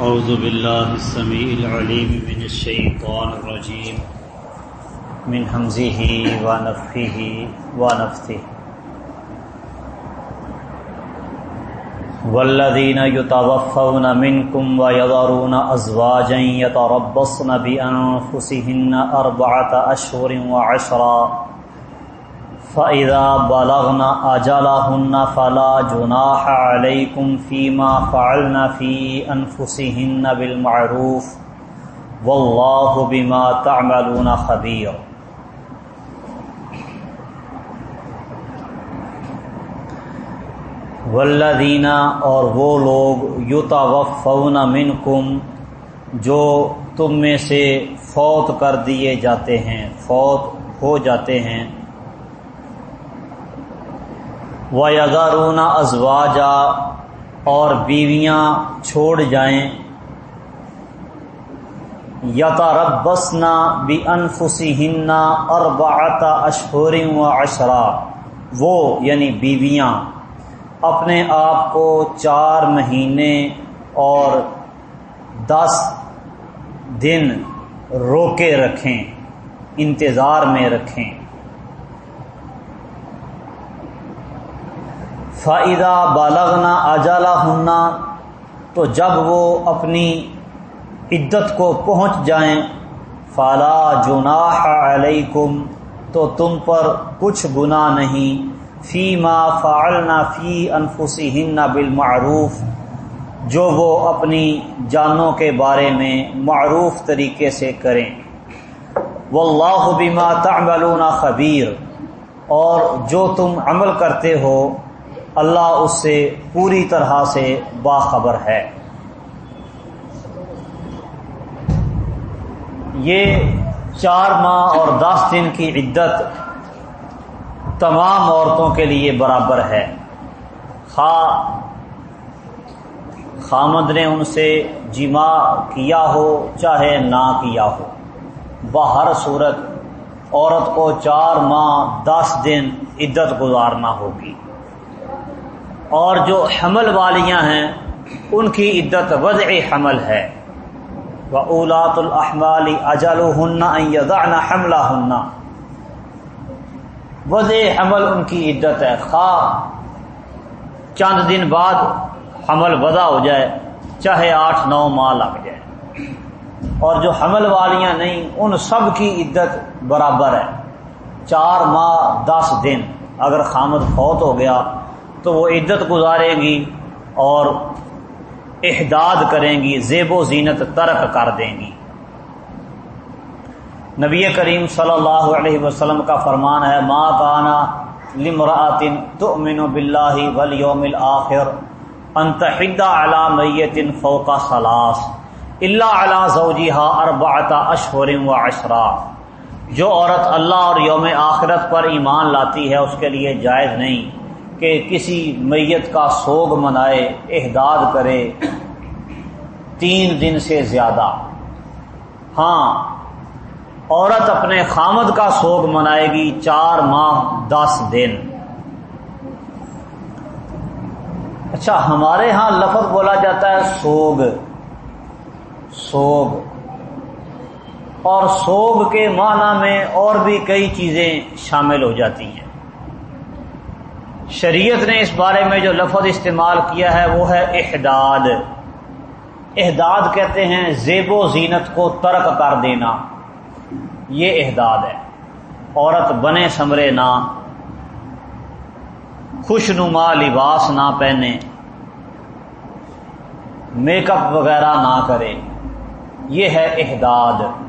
أعوذ بالله السميع العليم من الشيطان الرجيم. من همزه ونفخه ونفثه. والذين يتوفون منكم ويذرون أزواجا يتربصن بأنفسهن أربعة أشهر وعشرا. فَإِذَا بَلَغْنَ أَجَلَهُنَّ فَلَا جُنَاحَ عَلَيْكُمْ فِي مَا فَعَلْنَ فِي أَنفُسِهِنَّ بِالْمَعْرُوفِ وَاللَّهُ بِمَا تَعْمَلُونَ خَبِيرٌ والذین اور وہ لوگ یتوفون منکم جو تم میں سے فوت کر دیے جاتے ہیں، فوت ہو جاتے ہیں و یغارون ازواجا اور بیویاں چھوڑ جائیں۔ یتا ربسنا بھی انفسی ہننا اور اشہور و اشرا وہ یعنی بیویاں اپنے آپ کو چار مہینے اور دس دن روکے رکھیں، انتظار میں رکھیں۔ فائدہ بالغنا اجالا ہننا تو جب وہ اپنی عدت کو پہنچ جائیں فالا جناح علیکم تو تم پر کچھ گناہ نہیں۔ فی ما فعلنا فی انفسی ہن بالمعروف، جو وہ اپنی جانوں کے بارے میں معروف طریقے سے کریں۔ واللہ بما تعملون خبیر اور جو تم عمل کرتے ہو اللہ اس سے پوری طرح سے باخبر ہے۔ یہ چار ماہ اور دس دن کی عدت تمام عورتوں کے لیے برابر ہے۔ خواہ خامد نے ان سے جمع کیا ہو، چاہے نہ کیا ہو۔ بہر صورت عورت کو چار ماہ، دس دن عدت گزارنا ہوگی۔ اور جو حمل والیاں ہیں، ان کی عدت وضع حمل ہے۔ وہ اولاد الحمال اجل ہننا حملہ ہننا وضع حمل ان کی عدت ہے۔ خواہ چند دن بعد حمل وضع ہو جائے، چاہے آٹھ، نو ماہ لگ جائے۔ اور جو حمل والیاں نہیں، ان سب کی عدت برابر ہے۔ چار ماہ، دس دن۔ اگر خامد فوت ہو گیا تو وہ عدت گزاریں گی اور احداد کریں گی، زیب و زینت ترک کر دیں گی۔ نبی کریم صلی اللہ علیہ وسلم کا فرمان ہے، ما کانا لمراتن تؤمن باللہ والیوم الاخر انتحد علی میت فوق سلاس اللہ علی زوجها اربعت اشہر و عشرہ۔ جو عورت اللہ اور یوم آخرت پر ایمان لاتی ہے، اس کے لیے جائز نہیں۔ کہ کسی میت کا سوگ منائے، احداد کرے، تین دن سے زیادہ۔ ہاں عورت اپنے خامد کا سوگ منائے گی چار ماہ، دس دن۔ اچھا ہمارے ہاں لفظ بولا جاتا ہے سوگ۔ سوگ۔ اور سوگ کے معنی میں اور بھی کئی چیزیں شامل ہو جاتی ہیں۔ شریعت نے اس بارے میں جو لفظ استعمال کیا ہے وہ ہے احداد۔ احداد کہتے ہیں زیب و زینت کو ترک کر دینا۔ یہ احداد ہے۔ عورت بنے سمرے نہ خوش نما لباس نہ پہنے، میک اپ وغیرہ نہ کرے۔ یہ ہے احداد۔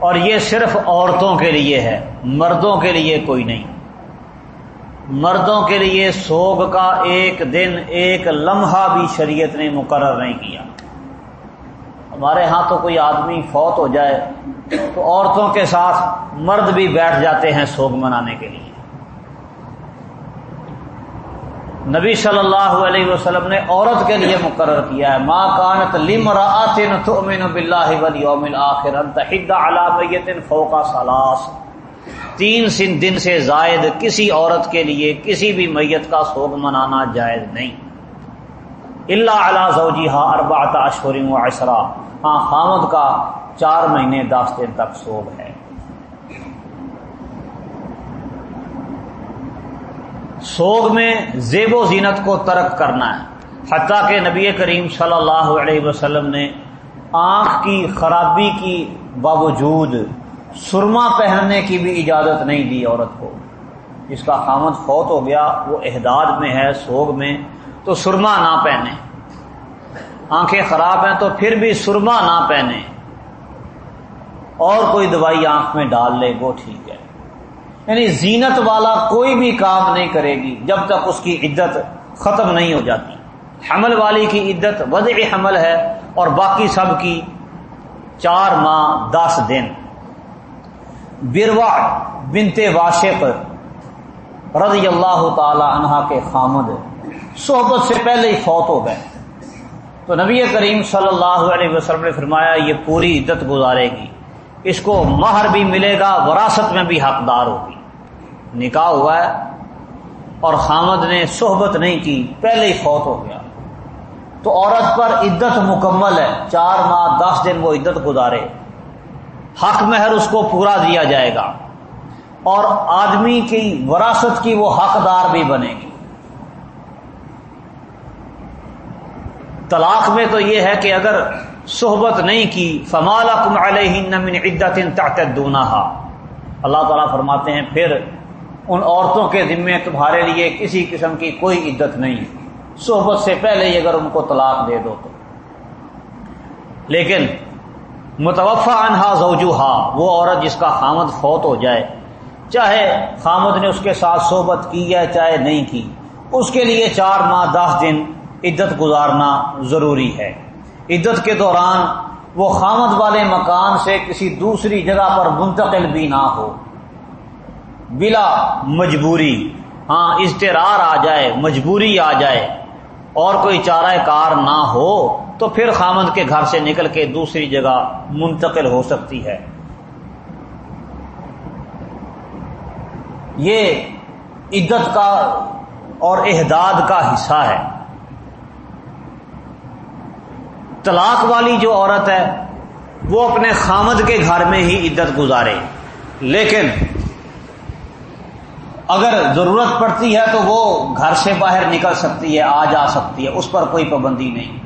اور یہ صرف عورتوں کے لیے ہے، مردوں کے لیے کوئی نہیں۔ مردوں کے لیے سوگ کا ایک دن، ایک لمحہ بھی شریعت نے مقرر نہیں کیا۔ ہمارے ہاں تو کوئی آدمی فوت ہو جائے تو عورتوں کے ساتھ مرد بھی بیٹھ جاتے ہیں سوگ منانے کے لیے۔ نبی صلی اللہ علیہ وسلم نے عورت کے لیے مقرر کیا ہے۔ ماں کانت لم راتن تؤمن باللہ والیوم الاخر ان تحد علی میت فوق ثلاث۔ تین سن دن سے زائد کسی عورت کے لیے کسی بھی میت کا سوگ منانا جائز نہیں۔ اللہ علا زوجی ہا اربا و اشرا ہاں خامد کا چار مہینے دس دن تک سوگ ہے۔ سوگ میں زیب و زینت کو ترک کرنا ہے۔ حتیٰ کہ نبی کریم صلی اللہ علیہ وسلم نے آنکھ کی خرابی کی باوجود سرما پہننے کی بھی اجازت نہیں دی عورت کو۔ جس کا خامد فوت ہو گیا، وہ احداد میں ہے، سوگ میں، تو سرما نہ پہنے۔ آنکھیں خراب ہیں تو پھر بھی سرما نہ پہنے۔ اور کوئی دوائی آنکھ میں ڈال لے، وہ ٹھیک ہے۔ یعنی زینت والا کوئی بھی کام نہیں کرے گی جب تک اس کی عدت ختم نہیں ہو جاتی۔ حمل والی کی عدت وضع حمل ہے اور باقی سب کی چار ماہ دس دن۔ بروا بنتے واشق رضی اللہ تعالی عنہا کے خامد۔ صحبت سے پہلے ہی فوت ہو گئے۔ تو نبی کریم صلی اللہ علیہ وسلم نے فرمایا، یہ پوری عدت گزارے گی۔ اس کو مہر بھی ملے گا، وراثت میں بھی حقدار ہوگی۔ نکاح ہوا ہے اور خامد نے صحبت نہیں کی، پہلے ہی فوت ہو گیا۔ تو عورت پر عدت مکمل ہے، چار ماہ، دس دن وہ عدت گزارے۔ حق مہر اس کو پورا دیا جائے گا۔ اور آدمی کی وراثت کی وہ حقدار بھی بنے گی۔ طلاق میں تو یہ ہے کہ اگر صحبت نہیں کی فمال کم علیہ عدت تعتدونہ اللہ تعالیٰ فرماتے ہیں، پھر ان عورتوں کے ذمے تمہارے لیے کسی قسم کی کوئی عدت نہیں صحبت سے پہلے ہی اگر ان کو طلاق دے دو تو۔ لیکن متوفع انہا زوجوہا، وہ عورت جس کا خامد فوت ہو جائے، چاہے خامد نے اس کے ساتھ صحبت کی ہے چاہے نہیں کی، اس کے لیے چار ماہ دس دن عدت گزارنا ضروری ہے۔ عدت کے دوران وہ خامد والے مکان سے کسی دوسری جگہ پر منتقل بھی نہ ہو۔ بلا مجبوری۔ ہاں اضطرار آ جائے، مجبوری آ جائے۔ اور کوئی چارہ کار نہ ہو تو پھر خامد کے گھر سے نکل کے دوسری جگہ منتقل ہو سکتی ہے۔ یہ عدت کا اور احداد کا حصہ ہے۔ طلاق والی جو عورت ہے، وہ اپنے خامد کے گھر میں ہی عدت گزارے۔ لیکن اگر ضرورت پڑتی ہے تو وہ گھر سے باہر نکل سکتی ہے، آ جا سکتی ہے، اس پر کوئی پابندی نہیں۔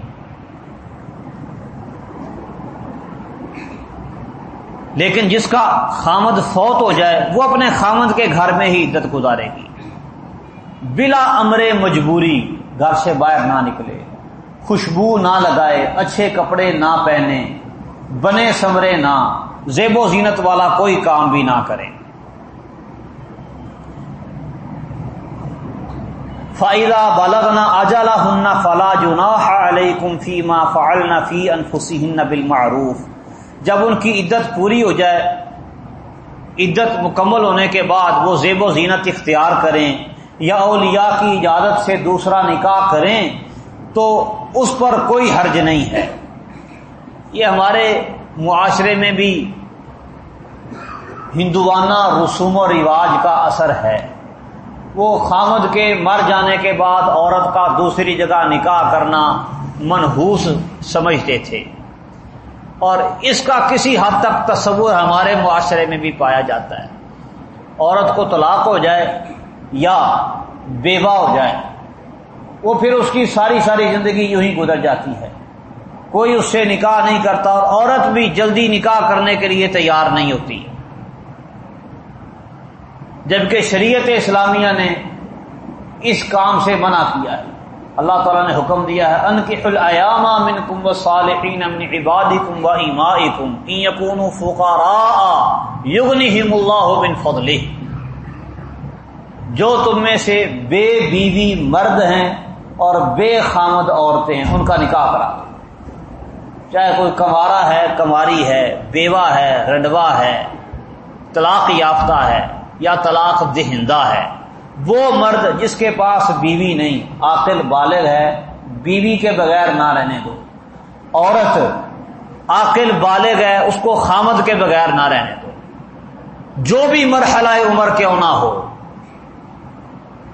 لیکن جس کا خامد فوت ہو جائے، وہ اپنے خامد کے گھر میں ہی عدت گزارے گی۔ بلا امر مجبوری گھر سے باہر نہ نکلے۔ خوشبو نہ لگائے، اچھے کپڑے نہ پہنے، بنے سمرے نہ، زیب و زینت والا کوئی کام بھی نہ کرے۔ فائدہ بالغنا اجالا ہن فلا جناح علیکم فیما فعلنا فی انفسہن بالمعروف جب ان کی عدت پوری ہو جائے، عدت مکمل ہونے کے بعد وہ زیب و زینت اختیار کریں یا اولیاء کی اجازت سے دوسرا نکاح کریں، تو اس پر کوئی حرج نہیں ہے۔ یہ ہمارے معاشرے میں بھی ہندوانہ رسوم و رواج کا اثر ہے۔ وہ خامد کے مر جانے کے بعد عورت کا دوسری جگہ نکاح کرنا منحوس سمجھتے تھے۔ اور اس کا کسی حد تک تصور ہمارے معاشرے میں بھی پایا جاتا ہے۔ عورت کو طلاق ہو جائے یا بیوہ ہو جائے، وہ پھر اس کی ساری ساری زندگی یوں ہی گزر جاتی ہے۔ کوئی اس سے نکاح نہیں کرتا اور عورت بھی جلدی نکاح کرنے کے لیے تیار نہیں ہوتی۔ جبکہ شریعت اسلامیہ نے اس کام سے منع کیا ہے۔ اللہ تعالیٰ نے حکم دیا ہے ان کی الایام من کم و صالحین من عبادکم و ایمائکم ان یکونوا فقراء یغنیہم اللہ من فضلہ۔ جو تم میں سے بے بیوی مرد ہیں اور بے خامد عورتیں ہیں، ان کا نکاح کرا۔ چاہے کوئی کمارا ہے، کماری ہے، بیوہ ہے رنڈوا ہے، طلاق یافتہ ہے یا طلاق دہندہ ہے۔ وہ مرد جس کے پاس بیوی نہیں، عاقل، بالغ ہے، بیوی کے بغیر نہ رہنے دو۔ عورت عاقل، بالغ ہے، اس کو خامد کے بغیر نہ رہنے دو۔ جو بھی مرحلہ عمر کیوں نہ ہو،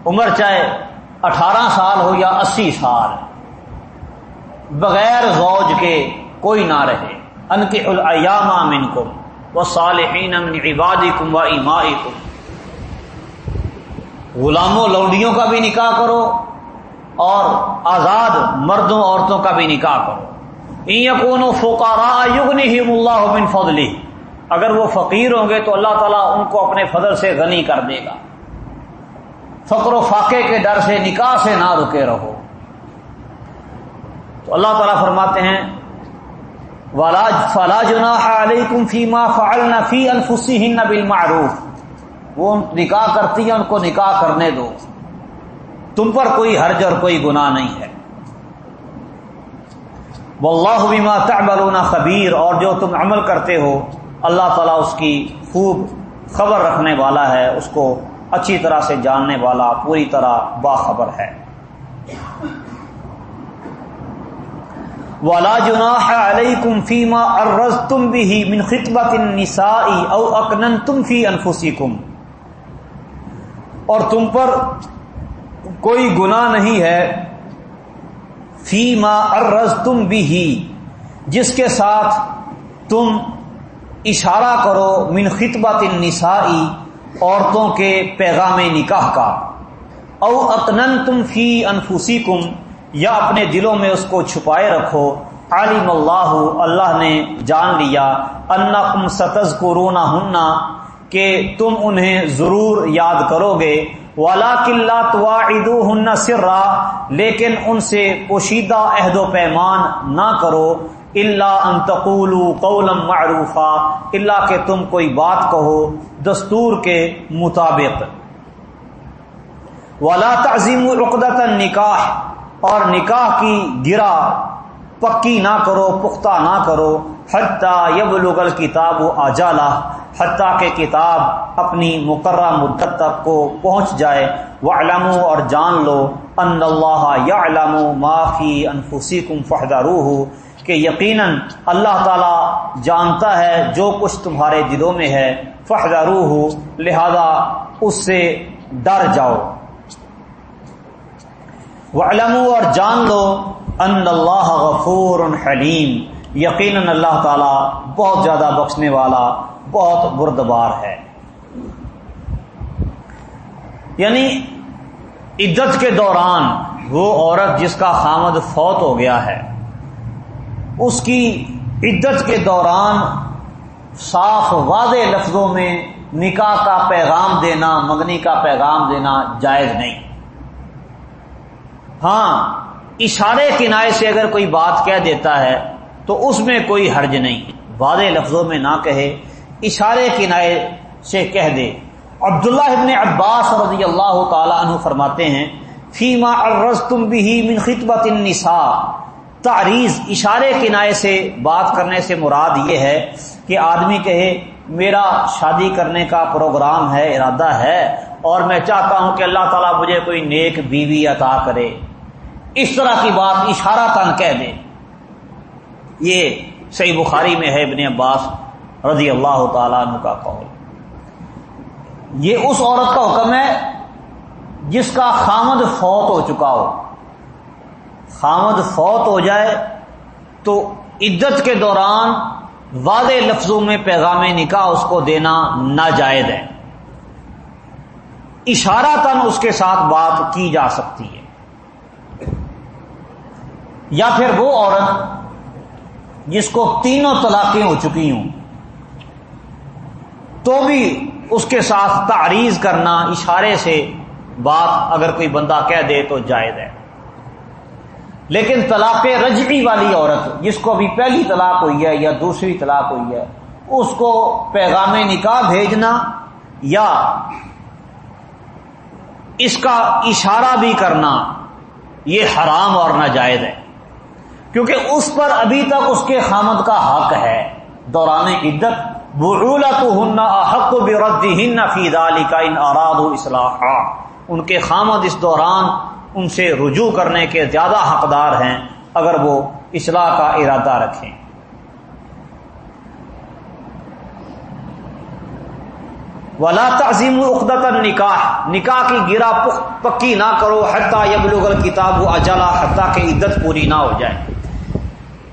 عمر چاہے اٹھارہ سال ہو یا اسی سال، بغیر زوج کے کوئی نہ رہے۔ ان کے الایام من کو وہ صالحین من عبادکم و ایمائکم۔ غلاموں لوڈیوں کا بھی نکاح کرو اور آزاد مردوں عورتوں کا بھی نکاح کرو۔ یقون و فوکارا یغنہم اللہ من فضلی اگر وہ فقیر ہوں گے تو اللہ تعالیٰ ان کو اپنے فضل سے غنی کر دے گا۔ فقر و فاقے کے ڈر سے، نکاح سے نہ رکے رہو۔ تو اللہ تعالیٰ فرماتے ہیں فلا جناح علیکم فیما فعلنا فی انفسہن بالمعروف۔ وہ نکاح کرتی ہیں، ان کو نکاح کرنے دو۔ تم پر کوئی حرج اور کوئی گناہ نہیں ہے۔ واللہ بما تعملون خبیر۔ اور جو تم عمل کرتے ہو، اللہ تعالیٰ اس کی خوب خبر رکھنے والا ہے، اس کو اچھی طرح سے جاننے والا، پوری طرح باخبر ہے۔ ولا جناح علیکم فیما ارزتم به من خطبت النساء او اکننتم فی انفسکم اور تم پر کوئی گناہ نہیں ہے۔ فی ما ارز تم بھی جس کے ساتھ تم اشارہ کرو، من خطبت النسائی، عورتوں کے پیغام نکاح کا۔ او اکنن تم فی انفوسی یا اپنے دلوں میں اس کو چھپائے رکھو۔ عالم اللہ اللہ نے جان لیا۔ انا کم ستز کو رونا ہننا کہ تم انہیں ضرور یاد کرو گے والا قلعہ تو سرا، لیکن ان سے پوشیدہ عہد و پیمان نہ کرو۔ اللہ انتقول قولم معروفہ اللہ کہ تم کوئی بات کہو دستور کے مطابق۔ ولا تعظیم العقدت نکاح اور نکاح کی گرا پکی نہ کرو، پختہ نہ کرو۔ حتیٰ یب لغل کتاب و اجالا، حتیٰ کہ کتاب اپنی مقررہ مدت تک کو پہنچ جائے۔ وہ علم اور جان لو ان اللہ یا علم معافی انفسی کم روح کہ یقیناً اللہ تعالی جانتا ہے جو کچھ تمہارے دلوں میں ہے فہدہ روح لہذا اس سے ڈر جاؤ۔ وہ علم اور جان لو ان اللہ غفور حلیم یقیناً اللہ تعالی بہت زیادہ بخشنے والا، بہت بردبار ہے۔ یعنی عدت کے دوران وہ عورت جس کا خامد فوت ہو گیا ہے، اس کی عدت کے دوران صاف واضح لفظوں میں نکاح کا پیغام دینا، مگنی کا پیغام دینا جائز نہیں۔ ہاں اشارے کنائے سے اگر کوئی بات کہہ دیتا ہے تو اس میں کوئی حرج نہیں۔ واضح لفظوں میں نہ کہے، اشارے کنائے سے کہہ دے۔ عبداللہ ابن عباس رضی اللہ تعالی عنہ فرماتے ہیں، فیما ارز تم بھی من خطبت النساء۔ تعریض، اشارے کنائے سے بات کرنے سے مراد یہ ہے کہ آدمی کہے، میرا شادی کرنے کا پروگرام ہے، ارادہ ہے، اور میں چاہتا ہوں کہ اللہ تعالیٰ مجھے کوئی نیک بیوی عطا کرے۔ اس طرح کی بات اشارہ تن کہہ دے۔ یہ صحیح بخاری میں ہے ابن عباس رضی اللہ تعالیٰ عنہ کا قول۔ یہ اس عورت کا حکم ہے جس کا خامد فوت ہو چکا ہو۔ خامد فوت ہو جائے تو عدت کے دوران واضح لفظوں میں پیغام نکاح اس کو دینا ناجائز ہے۔ اشارہ تن اس کے ساتھ بات کی جا سکتی ہے۔ یا پھر وہ عورت جس کو تینوں طلاقیں ہو چکی ہوں۔ تو بھی اس کے ساتھ تعریض کرنا اشارے سے بات اگر کوئی بندہ کہہ دے تو جائز ہے۔ لیکن طلاق رجعی والی عورت جس کو ابھی پہلی طلاق ہوئی ہے یا دوسری طلاق ہوئی ہے، اس کو پیغام نکاح بھیجنا یا اس کا اشارہ بھی کرنا یہ حرام اور ناجائز ہے۔ کیونکہ اس پر ابھی تک اس کے خامد کا حق ہے۔ دوران عدت ہن حق بے ہن فی دالی کا ان اراد اصلاح ان کے خامد اس دوران ان سے رجوع کرنے کے زیادہ حقدار ہیں اگر وہ اصلاح کا ارادہ رکھیں۔ ولا تعظیم اقدت نکاح نکاح کی گرا پکی نہ کرو حتیٰ یبلغ الکتاب و اجلا حتیٰ کہ عدت پوری نہ ہو جائے۔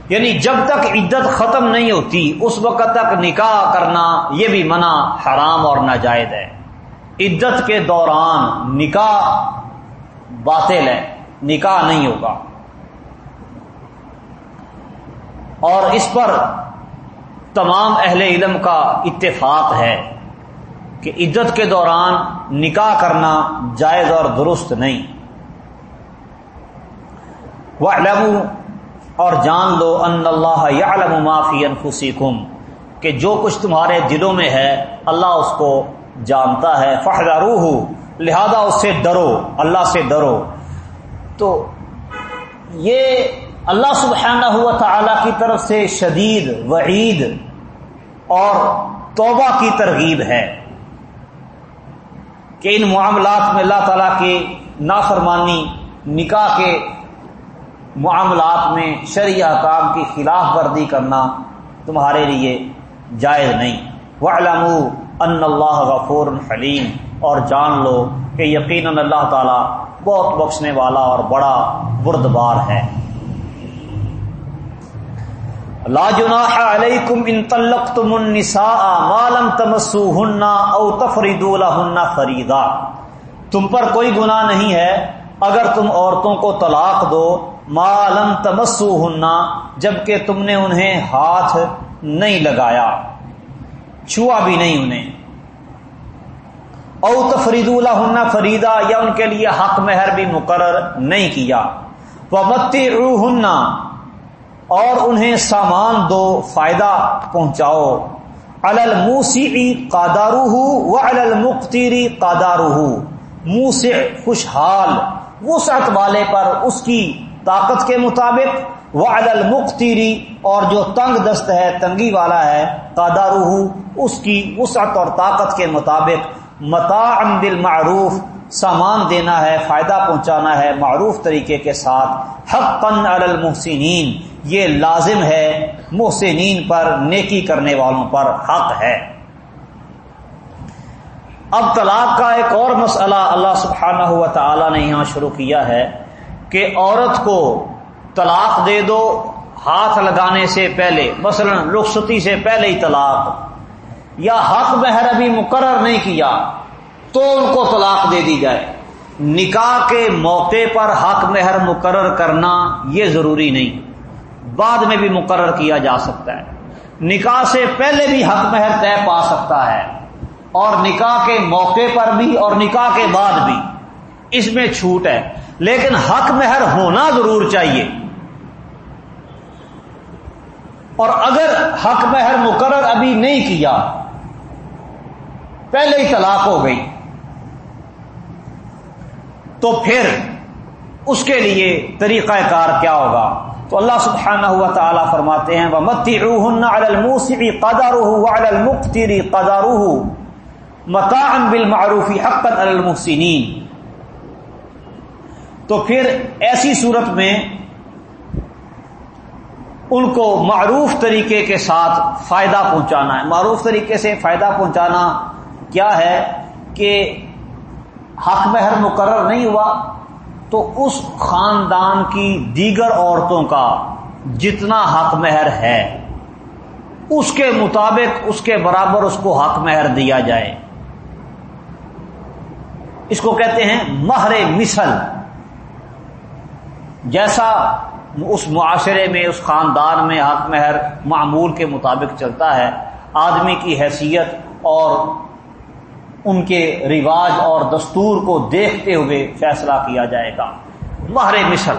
یعنی جب تک عدت ختم نہیں ہوتی، اس وقت تک نکاح کرنا یہ بھی منع حرام اور ناجائز ہے۔ عدت کے دوران نکاح باطل ہے، نکاح نہیں ہوگا۔ اور اس پر تمام اہل علم کا اتفاق ہے کہ عدت کے دوران نکاح کرنا جائز اور درست نہیں۔ وہ اور جان لو ان اللہ یا معافی انفسکم، کہ جو کچھ تمہارے دلوں میں ہے، اللہ اس کو جانتا ہے فہدہ لہذا اس سے ڈرو، اللہ سے ڈرو۔ تو یہ اللہ سبحانہ ہوا تعالی کی طرف سے شدید وعید اور توبہ کی ترغیب ہے کہ ان معاملات میں اللہ تعالی کی نافرمانی، نکاح کے معاملات میں شرع کام کی خلاف ورزی کرنا تمہارے لیے جائز نہیں۔ وہ ان اللہ غفور حلیم اور جان لو کہ یقیناً اللہ تعالی بہت بخشنے والا اور بڑا بردبار ہے۔ لا جناح علیکم ان طلقتم النساء ما لم تمسوهن او تفریدوا لهن فریضا تم پر کوئی گناہ نہیں ہے۔ اگر تم عورتوں کو طلاق دو ما لم تمسوهن جبکہ تم نے انہیں ہاتھ نہیں لگایا۔ چھوا بھی نہیں انہیں۔ او تفرید اللہ فریدا یا ان کے لیے حق مہر بھی مقرر نہیں کیا۔ وہ بتی اور انہیں سامان دو فائدہ پہنچاؤ۔ الموسی قادارو و المختیری قادارو منہ سے خوشحال، وسعت والے پر اس کی طاقت کے مطابق وہ المختیری اور جو تنگ دست ہے، تنگی والا ہے قادارو اس کی وسعت اور طاقت کے مطابق متا بالمعروف سامان دینا ہے، فائدہ پہنچانا ہے معروف طریقے کے ساتھ حق قن المحسنین، یہ لازم ہے محسنین پر، نیکی کرنے والوں پر حق ہے۔ اب طلاق کا ایک اور مسئلہ اللہ سبحانہ ہوا تعالی نے یہاں شروع کیا ہے۔ کہ عورت کو طلاق دے دو ہاتھ لگانے سے پہلے، مثلا رخصتی سے پہلے ہی طلاق، یا حق مہر ابھی مقرر نہیں کیا تو ان کو طلاق دے دی جائے۔ نکاح کے موقع پر حق مہر مقرر کرنا یہ ضروری نہیں، بعد میں بھی مقرر کیا جا سکتا ہے۔ نکاح سے پہلے بھی حق مہر طے پا سکتا ہے، اور نکاح کے موقع پر بھی اور نکاح کے بعد بھی۔ اس میں چھوٹ ہے۔ لیکن حق مہر ہونا ضرور چاہیے۔ اور اگر حق مہر مقرر ابھی نہیں کیا، پہلے ہی طلاق ہو گئی۔ تو پھر اس کے لیے طریقہ کار کیا ہوگا؟ تو اللہ سبحانہ ہوا تعالیٰ فرماتے ہیں وہ متی روح الموسیقی قدا روح المختری قدا روح متا بل معروفی حق المحسنین تو پھر ایسی صورت میں ان کو معروف طریقے کے ساتھ فائدہ پہنچانا ہے۔ معروف طریقے سے فائدہ پہنچانا کیا ہے کہ حق مہر مقرر نہیں ہوا تو اس خاندان کی دیگر عورتوں کا جتنا حق مہر ہے، اس کے مطابق اس کے برابر اس کو حق مہر دیا جائے۔ اس کو کہتے ہیں مہر مثل۔ جیسا اس معاشرے میں، اس خاندان میں حق مہر معمول کے مطابق چلتا ہے، آدمی کی حیثیت اور ان کے رواج اور دستور کو دیکھتے ہوئے فیصلہ کیا جائے گا۔ مہر مثل۔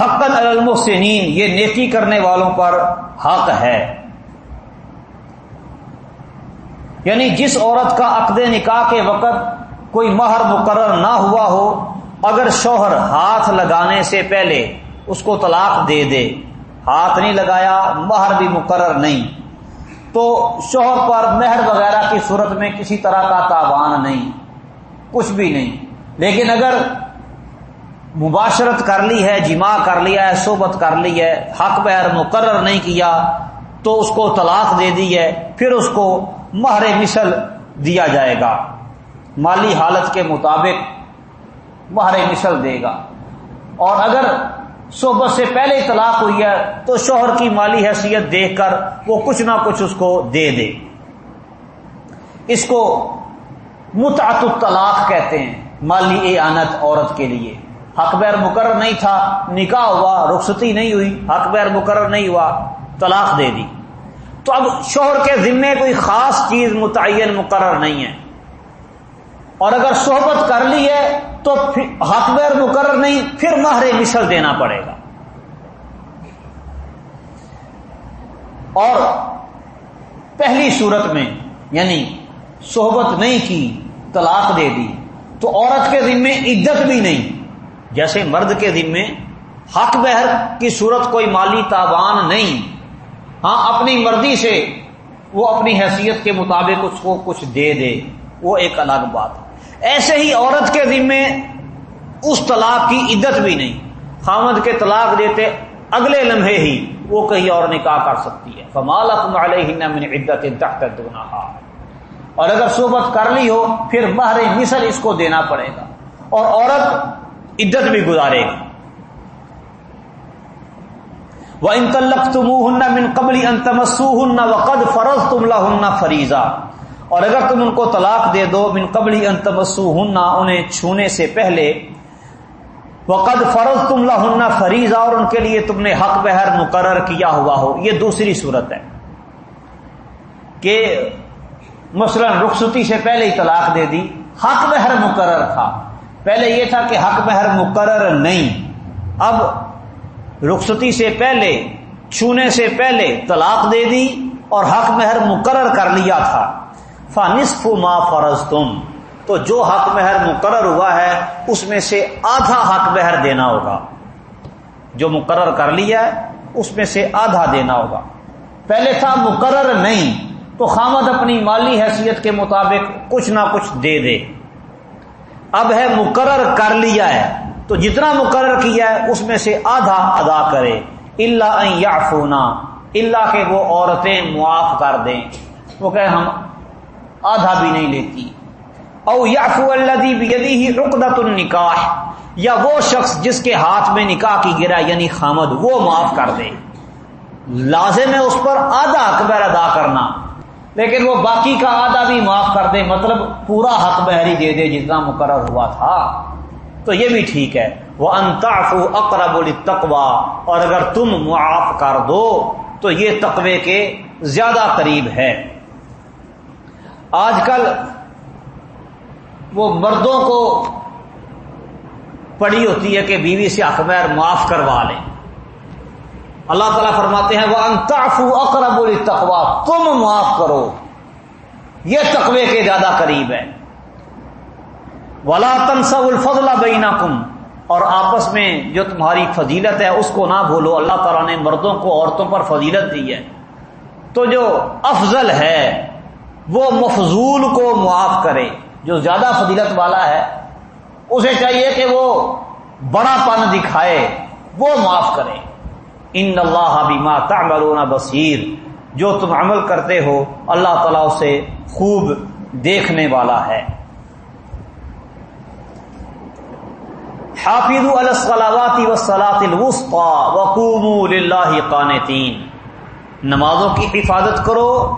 حقن المحسنین، یہ نیکی کرنے والوں پر حق ہے۔ یعنی جس عورت کا عقد نکاح کے وقت کوئی مہر مقرر نہ ہوا ہو، اگر شوہر ہاتھ لگانے سے پہلے اس کو طلاق دے دے، ہاتھ نہیں لگایا، مہر بھی مقرر نہیں۔ تو شوہر پر مہر وغیرہ کی صورت میں کسی طرح کا تاوان نہیں، کچھ بھی نہیں۔ لیکن اگر مباشرت کر لی ہے جمع کر لیا ہے، صحبت کر لی ہے، حق مہر مقرر نہیں کیا، تو اس کو طلاق دے دی ہے، پھر اس کو مہر مثل دیا جائے گا۔ مالی حالت کے مطابق مہر مثل دے گا۔ اور اگر صحبت سے پہلے طلاق ہوئی ہے تو شوہر کی مالی حیثیت دیکھ کر وہ کچھ نہ کچھ اس کو دے دے۔ اس کو متعت الطلاق کہتے ہیں، مالی اعانت عورت کے لیے۔ حق بیر مقرر نہیں تھا، نکاح ہوا، رخصتی نہیں ہوئی، حق بیر مقرر نہیں ہوا، طلاق دے دی۔ تو اب شوہر کے ذمے کوئی خاص چیز متعین مقرر نہیں ہے۔ اور اگر صحبت کر لی ہے تو حق بیر مقرر نہیں، پھر مہر مثل دینا پڑے گا۔ اور پہلی صورت میں یعنی صحبت نہیں کی، طلاق دے دی، تو عورت کے ذمے عزت بھی نہیں۔ جیسے مرد کے ذمے حق بہر کی صورت کوئی مالی تاوان نہیں۔ ہاں اپنی مرضی سے وہ اپنی حیثیت کے مطابق اس کو کچھ دے دے، وہ ایک الگ بات ہے۔ ایسے ہی عورت کے ذمے اس طلاق کی عدت بھی نہیں۔ خامد کے طلاق دیتے اگلے لمحے ہی وہ کہیں اور نکاح کر سکتی ہے۔ فمال من عدت تحت اور اگر صحبت کر لی ہو، پھر مہر مثل اس کو دینا پڑے گا۔ اور عورت عدت بھی گزارے گی۔ وہ ان تلق تم من قبل ان تمسو ہن وقد فرض تم لا فریضہ اور اگر تم ان کو طلاق دے دو، من قبل ان تمسو ہننا انہیں چھونے سے پہلے، وقد فرض تم لا فریضہ، اور ان کے لیے تم نے حق بہر مقرر کیا ہوا ہو۔ یہ دوسری صورت ہے کہ مثلا رخصتی سے پہلے ہی طلاق دے دی۔ حق بہر مقرر تھا۔ پہلے یہ تھا کہ حق بہر مقرر نہیں۔ اب رخصتی سے پہلے، چھونے سے پہلے طلاق دے دی اور حق مہر مقرر کر لیا تھا۔ فانصف ما فرض تم تو جو حق مہر مقرر ہوا ہے، اس میں سے آدھا حق مہر دینا ہوگا۔ جو مقرر کر لیا ہے، اس میں سے آدھا دینا ہوگا۔ پہلے تھا مقرر نہیں، تو خامد اپنی مالی حیثیت کے مطابق کچھ نہ کچھ دے دے۔ اب ہے مقرر کر لیا ہے، تو جتنا مقرر کیا ہے، اس میں سے آدھا ادا کرے۔ اللہ یا فونا اللہ کے وہ عورتیں معاف کر دیں۔ وہ کہ ہم آدھا بھی نہیں لیتی۔ او یافو اللہ ہی رقدت النکاح، یا وہ شخص جس کے ہاتھ میں نکاح کی گرا یعنی خامد، وہ معاف کر دے۔ لازم ہے اس پر آدھا اکبر ادا کرنا، لیکن وہ باقی کا آدھا بھی معاف کر دے مطلب پورا حق بحری دے دے جتنا مقرر ہوا تھا۔ تو یہ بھی ٹھیک ہے۔ وہ انتاف اقرب التقوا اور اگر تم معاف کر دو، تو یہ تقوی کے زیادہ قریب ہے۔ آج کل وہ مردوں کو پڑی ہوتی ہے کہ بیوی سے اخبار معاف کروا لیں اللہ تعالیٰ فرماتے ہیں وہ انتاف اقرب التقوا تم معاف کرو۔ یہ تقوی کے زیادہ قریب ہے۔ ولا تنسب الفضل بینا کم اور آپس میں جو تمہاری فضیلت ہے، اس کو نہ بھولو۔ اللہ تعالیٰ نے مردوں کو عورتوں پر فضیلت دی ہے۔ تو جو افضل ہے وہ مفضول کو معاف کرے جو زیادہ فضیلت والا ہے، اسے چاہیے کہ وہ بڑا پن دکھائے، وہ معاف کرے۔ ان اللہ بیما تعملون بصیر۔ جو تم عمل کرتے ہو، اللہ تعالیٰ اسے خوب دیکھنے والا ہے۔ حافظ الصلاواتی وسلاط وقوموا للہ قانتین۔ نمازوں کی حفاظت کرو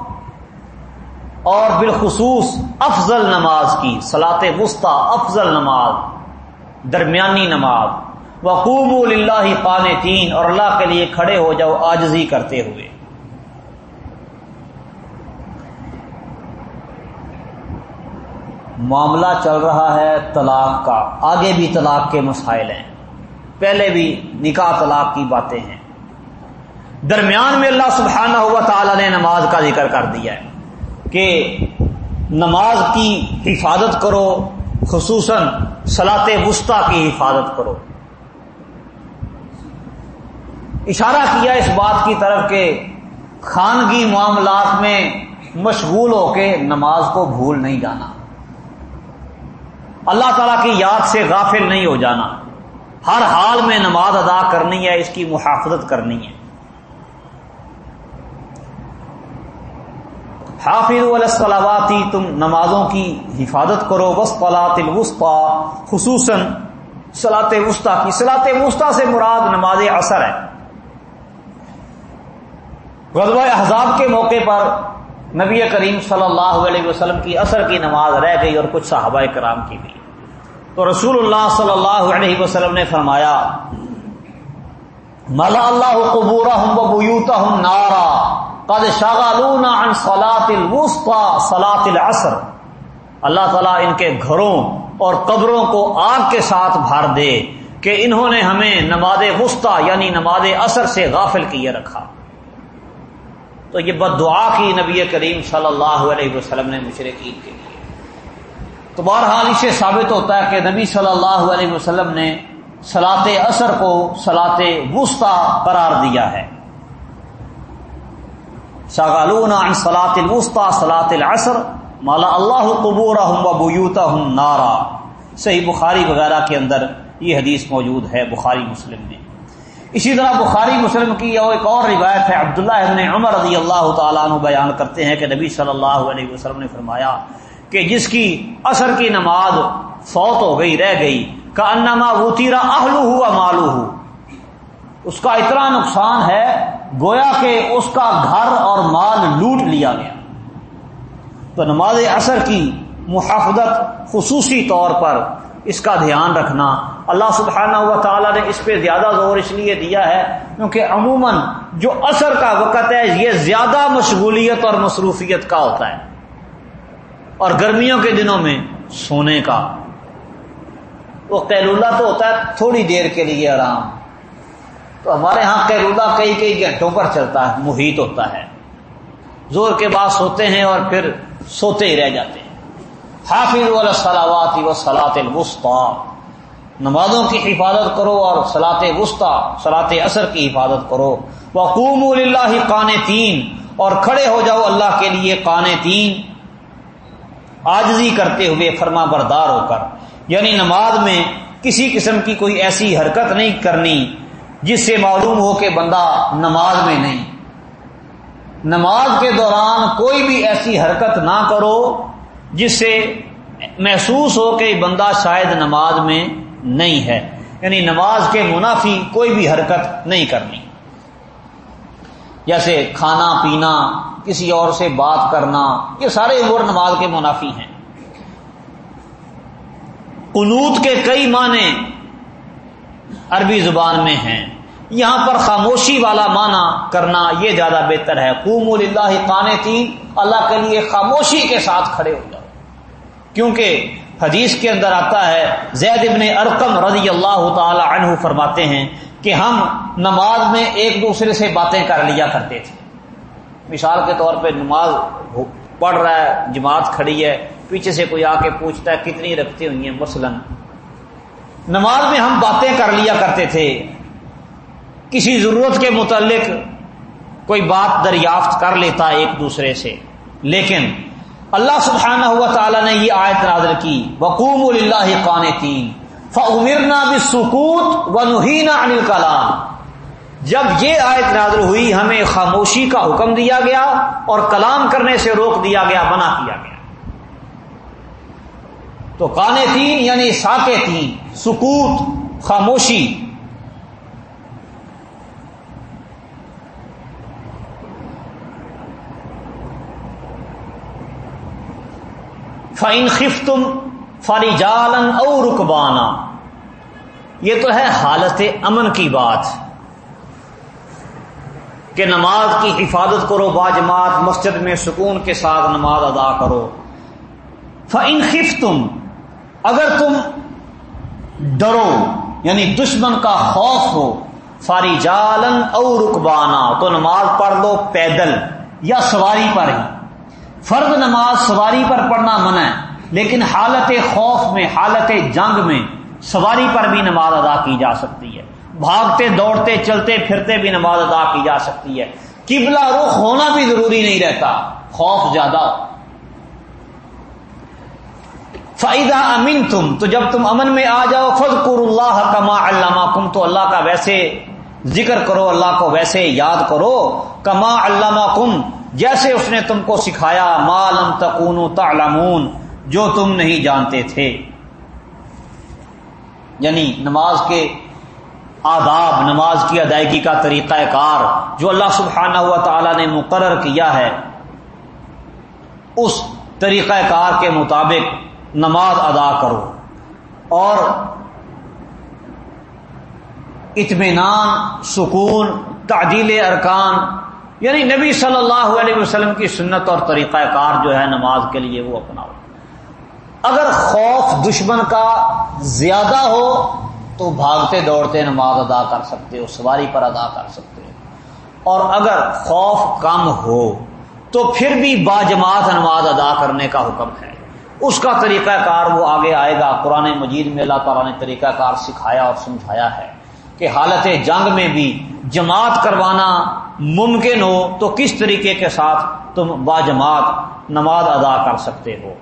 اور بالخصوص افضل نماز کی سلاط وسطی افضل نماز، درمیانی نماز۔ وقوم اللہ قان تین اور اللہ کے لیے کھڑے ہو جاؤ آجزی کرتے ہوئے۔ معاملہ چل رہا ہے طلاق کا۔ آگے بھی طلاق کے مسائل ہیں۔ پہلے بھی نکاح طلاق کی باتیں ہیں۔ درمیان میں اللہ سبحانہ ہوا تعالی نے نماز کا ذکر کر دیا ہے۔ کہ نماز کی حفاظت کرو، خصوصاً سلاط وسطی کی حفاظت کرو۔ اشارہ کیا اس بات کی طرف کہ خانگی معاملات میں مشغول ہو کے نماز کو بھول نہیں جانا۔ اللہ تعالی کی یاد سے غافل نہیں ہو جانا۔ ہر حال میں نماز ادا کرنی ہے، اس کی محافظت کرنی ہے۔ حافظ الصلاواتی تم نمازوں کی حفاظت کرو بس پلاط الوسطی، خصوصاً سلاط وسطی کی۔ سلاط وسطی سے مراد نماز اثر ہے۔ غزوہ احزاب کے موقع پر نبی کریم صلی اللہ علیہ وسلم کی اثر کی نماز رہ گئی اور کچھ صحابہ کرام کی بھی۔ تو رسول اللہ صلی اللہ علیہ وسلم نے فرمایا، ملا اللہ قبور ہوں نارا قد شغلونا عن صلاة الوسطى صلاة العصر۔ اللہ تعالیٰ ان کے گھروں اور قبروں کو آگ کے ساتھ بھر دے کہ انہوں نے ہمیں نماز وسطی یعنی نماز اثر سے غافل کیے رکھا۔ تو یہ بد دعا کی نبی کریم صلی اللہ علیہ وسلم نے مشرقین کے لیے۔ تو بہرحال اسے ثابت ہوتا ہے کہ نبی صلی اللہ علیہ وسلم نے سلاط اثر کو سلاط وسطی قرار دیا ہے۔ شاغالون عن سلاط الوسطی سلاط العصر مالا اللہ قبور ہوں نارا۔ صحیح بخاری وغیرہ کے اندر یہ حدیث موجود ہے، بخاری مسلم میں۔ اسی طرح بخاری مسلم کی ایک اور روایت ہے، عبداللہ ابن عمر رضی اللہ تعالیٰ عنہ بیان کرتے ہیں کہ نبی صلی اللہ علیہ وسلم نے فرمایا کہ جس کی اثر کی نماز فوت ہو گئی، رہ گئی کا انما وہ تیرا اہلو ہوا مالو ہو اس کا اتنا نقصان ہے گویا کہ اس کا گھر اور مال لوٹ لیا گیا۔ تو نماز اثر کی محافظت خصوصی طور پر اس کا دھیان رکھنا۔ اللہ سبحانہ ہوا تعالیٰ نے اس پہ زیادہ زور اس لیے دیا ہے کیونکہ عموماً جو اثر کا وقت ہے، یہ زیادہ مشغولیت اور مصروفیت کا ہوتا ہے۔ اور گرمیوں کے دنوں میں سونے کا۔ وہ قیلولہ تو ہوتا ہے، تھوڑی دیر کے لیے آرام۔ تو ہمارے ہاں قیلولہ کئی کئی گھنٹوں پر چلتا ہے، محیط ہوتا ہے۔ زور کے بعد سوتے ہیں اور پھر سوتے ہی رہ جاتے ہیں۔ حافظ و سلاط الوسطی۔ نمازوں کی حفاظت کرو اور سلاط وسطی سلاط اثر کی حفاظت کرو۔ وقوم اللہ کان تین اور کھڑے ہو جاؤ اللہ کے لیے کان تین آجزی کرتے ہوئے فرما بردار ہو کر۔ یعنی نماز میں کسی قسم کی کوئی ایسی حرکت نہیں کرنی۔ جس سے معلوم ہو کہ بندہ نماز میں نہیں۔ نماز کے دوران کوئی بھی ایسی حرکت نہ کرو جس سے محسوس ہو کہ بندہ شاید نماز میں نہیں ہے۔ یعنی نماز کے منافی کوئی بھی حرکت نہیں کرنی۔ جیسے کھانا پینا، کسی اور سے بات کرنا، یہ سارے امور نماز کے منافی ہیں۔ قنوت کے کئی معنی عربی زبان میں ہیں۔ یہاں پر خاموشی والا معنی کرنا یہ زیادہ بہتر ہے۔ قوم اللہ قان تین اللہ کے لیے خاموشی کے ساتھ کھڑے ہو جاؤ۔ کیونکہ حدیث کے اندر آتا ہے، زید ابن ارکم رضی اللہ تعالی عنہ فرماتے ہیں کہ ہم نماز میں ایک دوسرے سے باتیں کر لیا کرتے تھے۔ مثال کے طور پہ نماز پڑھ رہا ہے، جماعت کھڑی ہے، پیچھے سے کوئی آ کے پوچھتا ہے، کتنی رکھتی ہوئی ہیں؟ مثلا نماز میں ہم باتیں کر لیا کرتے تھے۔ کسی ضرورت کے متعلق کوئی بات دریافت کر لیتا ایک دوسرے سے۔ لیکن اللہ سبحانہ ہوا تعالیٰ نے یہ آیت نازل کی۔ وقوم اللہ قان تین فمرنا بھی سکوت و نہینا انل کلام جب یہ آیت نازل ہوئی، ہمیں خاموشی کا حکم دیا گیا اور کلام کرنے سے روک دیا گیا، منع کیا گیا۔ تو کانے تین یعنی ساکے تین، سکوت، خاموشی۔ فائن خف تم فاری جالن او رکبانا یہ تو ہے حالت امن کی بات۔ کہ نماز کی حفاظت کرو باجماعت مسجد میں سکون کے ساتھ نماز ادا کرو۔ فائن خف تم اگر تم ڈرو یعنی دشمن کا خوف ہو، فاری جالن او رکبانا، تو نماز پڑھ لو پیدل یا سواری پر ہی۔ فرض نماز سواری پر پڑھنا منع ہے، لیکن حالت خوف میں، حالت جنگ میں سواری پر بھی نماز ادا کی جا سکتی ہے۔ بھاگتے، دوڑتے، چلتے، پھرتے بھی نماز ادا کی جا سکتی ہے۔ قبلہ رخ ہونا بھی ضروری نہیں رہتا، خوف زیادہ ہو۔ فائدہ امین تم تو جب تم امن میں آ جاؤ فض اللہ کما علامہ کم تو اللہ کا ویسے ذکر کرو، اللہ کو ویسے یاد کرو کما علامہ کم جیسے اس نے تم کو سکھایا مالم تکون تعلمون، جو تم نہیں جانتے تھے۔ یعنی نماز کے آداب، نماز کی ادائیگی کا طریقہ کار جو اللہ سبحانہ ہوا تعالی نے مقرر کیا ہے، اس طریقہ کار کے مطابق نماز ادا کرو اور اطمینان، سکون تعدیل ارکان یعنی نبی صلی اللہ علیہ وسلم کی سنت اور طریقہ کار جو ہے نماز کے لیے وہ اپناؤ۔ اگر خوف دشمن کا زیادہ ہو تو بھاگتے دوڑتے نماز ادا کر سکتے ہو، سواری پر ادا کر سکتے ہو۔ اور اگر خوف کم ہو تو پھر بھی باجماعت نماز ادا کرنے کا حکم ہے۔ اس کا طریقہ کار وہ آگے آئے گا۔ قرآن مجید میں اللہ تعالیٰ نے طریقہ کار سکھایا اور سمجھایا ہے کہ حالت جنگ میں بھی جماعت کروانا ممکن ہو تو کس طریقے کے ساتھ تم با جماعت نماز ادا کر سکتے ہو۔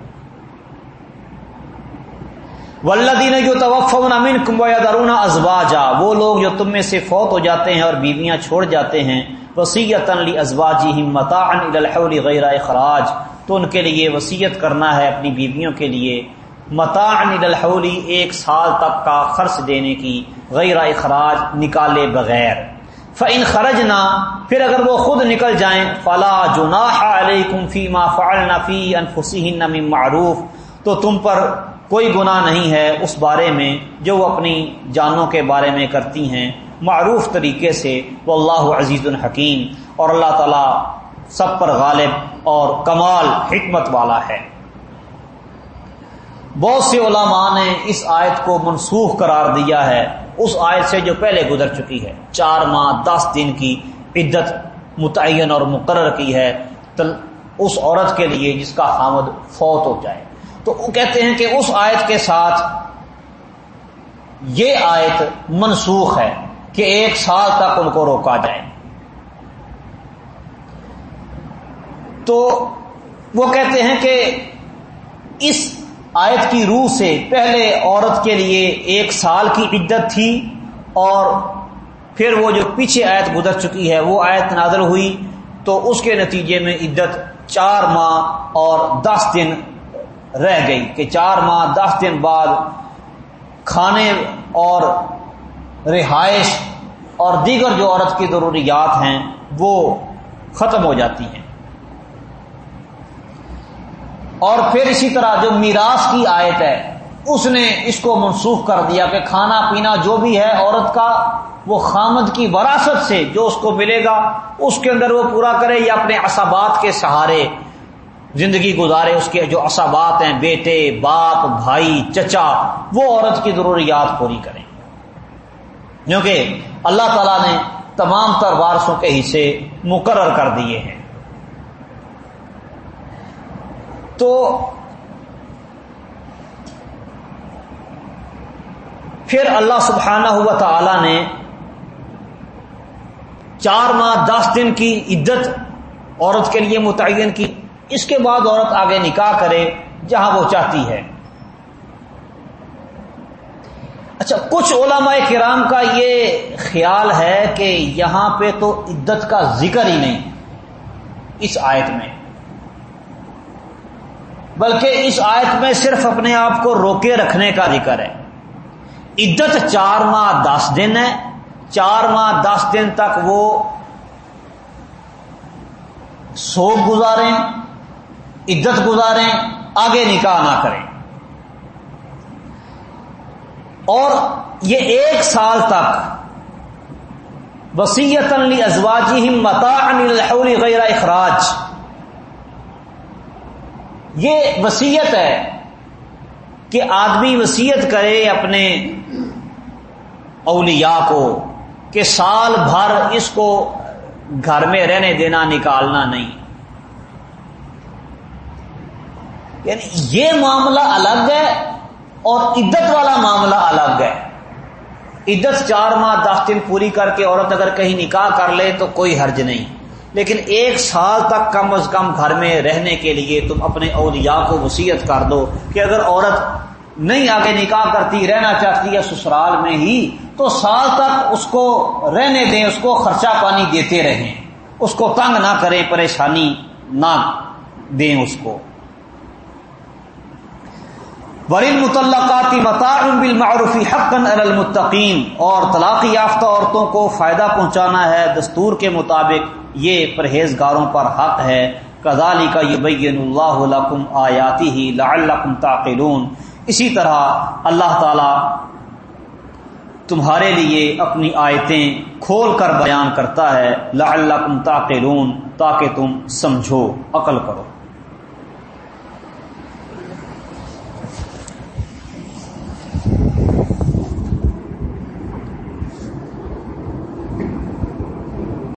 ولدین جو توفون امین کمبیا درون ازواجا وہ لوگ جو تم میں سے فوت ہو جاتے ہیں اور بیویاں چھوڑ جاتے ہیں وسیعت ازواجی متا غیر اخراج تو ان کے لیے وسیعت کرنا ہے اپنی بیویوں کے لیے۔ متا الحولی ایک سال تک کا خرچ دینے کی غیر اخراج نکالے بغیر۔ فن خرج نہ پھر اگر وہ خود نکل جائیں، فلا جناح علیکم فی ما فعلنا فی انفسہن من معروف، تو تم پر کوئی گناہ نہیں ہے اس بارے میں جو وہ اپنی جانوں کے بارے میں کرتی ہیں۔ معروف طریقے سے وہ اللہ عزیز الحکیم اور اللہ تعالی سب پر غالب اور کمال حکمت والا ہے۔ بہت سے علماء نے اس آیت کو منسوخ قرار دیا ہے۔ اس آیت سے جو پہلے گزر چکی ہے۔ چار ماہ، دس دن کی عدت متعین اور مقرر کی ہے۔ اس عورت کے لیے جس کا حامد فوت ہو جائے۔ تو وہ کہتے ہیں کہ اس آیت کے ساتھ یہ آیت منسوخ ہے کہ ایک سال تک ان کو روکا جائے۔ تو وہ کہتے ہیں کہ اس آیت کی روح سے پہلے عورت کے لیے ایک سال کی عدت تھی اور پھر وہ جو پیچھے آیت گزر چکی ہے وہ آیت نازل ہوئی تو اس کے نتیجے میں عدت چار ماہ اور دس دن رہ گئی کہ چار ماہ، دس دن بعد کھانے اور رہائش اور دیگر جو عورت کی ضروریات ہیں وہ ختم ہو جاتی ہیں۔ اور پھر اسی طرح جو میراث کی آیت ہے، اس نے اس کو منسوخ کر دیا کہ کھانا پینا جو بھی ہے عورت کا، وہ خامد کی وراثت سے جو اس کو ملے گا، اس کے اندر وہ پورا کرے یا اپنے اسابات کے سہارے زندگی گزارے اس کے جو اسابات ہیں، بیٹے، باپ، بھائی، چچا، وہ عورت کی ضروریات پوری کریں۔ کیونکہ اللہ تعالی نے تمام تر وارسوں کے حصے مقرر کر دیے ہیں۔ تو پھر اللہ سبحانہ ہوا تعالی نے چار ماہ، دس دن کی عدت عورت کے لیے متعین کی۔ اس کے بعد عورت آگے نکاح کرے جہاں وہ چاہتی ہے۔ اچھا کچھ علماء کرام کا یہ خیال ہے کہ یہاں پہ تو عدت کا ذکر ہی نہیں اس آیت میں۔ بلکہ اس آیت میں صرف اپنے آپ کو روکے رکھنے کا ذکر ہے۔ عدت چار ماہ دس دن ہے۔ چار ماہ دس دن تک وہ سوگ گزاریں۔ عدت گزاریں، آگے نکاح نہ کریں۔ اور یہ ایک سال تک وسیعت علی ازواجی متا غیر اخراج۔ یہ وسیعت ہے کہ آدمی وسیعت کرے اپنے اولیاء کو کہ سال بھر اس کو گھر میں رہنے دینا، نکالنا نہیں۔ یعنی یہ معاملہ الگ ہے اور عدت والا معاملہ الگ ہے۔ عدت چار ماہ، دس دن پوری کر کے عورت اگر کہیں نکاح کر لے تو کوئی حرج نہیں۔ لیکن ایک سال تک کم از کم گھر میں رہنے کے لیے تم اپنے اولیاء کو وسیعت کر دو کہ اگر عورت نہیں آگے نکاح کرتی، رہنا چاہتی ہے سسرال میں ہی، تو سال تک اس کو رہنے دیں، اس کو خرچہ پانی دیتے رہیں۔ اس کو تنگ نہ کریں، پریشانی نہ دیں اس کو۔ ولی متعلقاتی بالمعروفی حقن المتقین، اور طلاق یافتہ عورتوں کو فائدہ پہنچانا ہے دستور کے مطابق، یہ پرہیزگاروں پر حق ہے۔ کزالی کا یبین اللہ لکم آیاتی ہی لعلکم تعقلون۔ اسی طرح اللہ تعالی تمہارے لیے اپنی آیتیں کھول کر بیان کرتا ہے، لعلکم تعقلون، تاکہ تم سمجھو، عقل کرو۔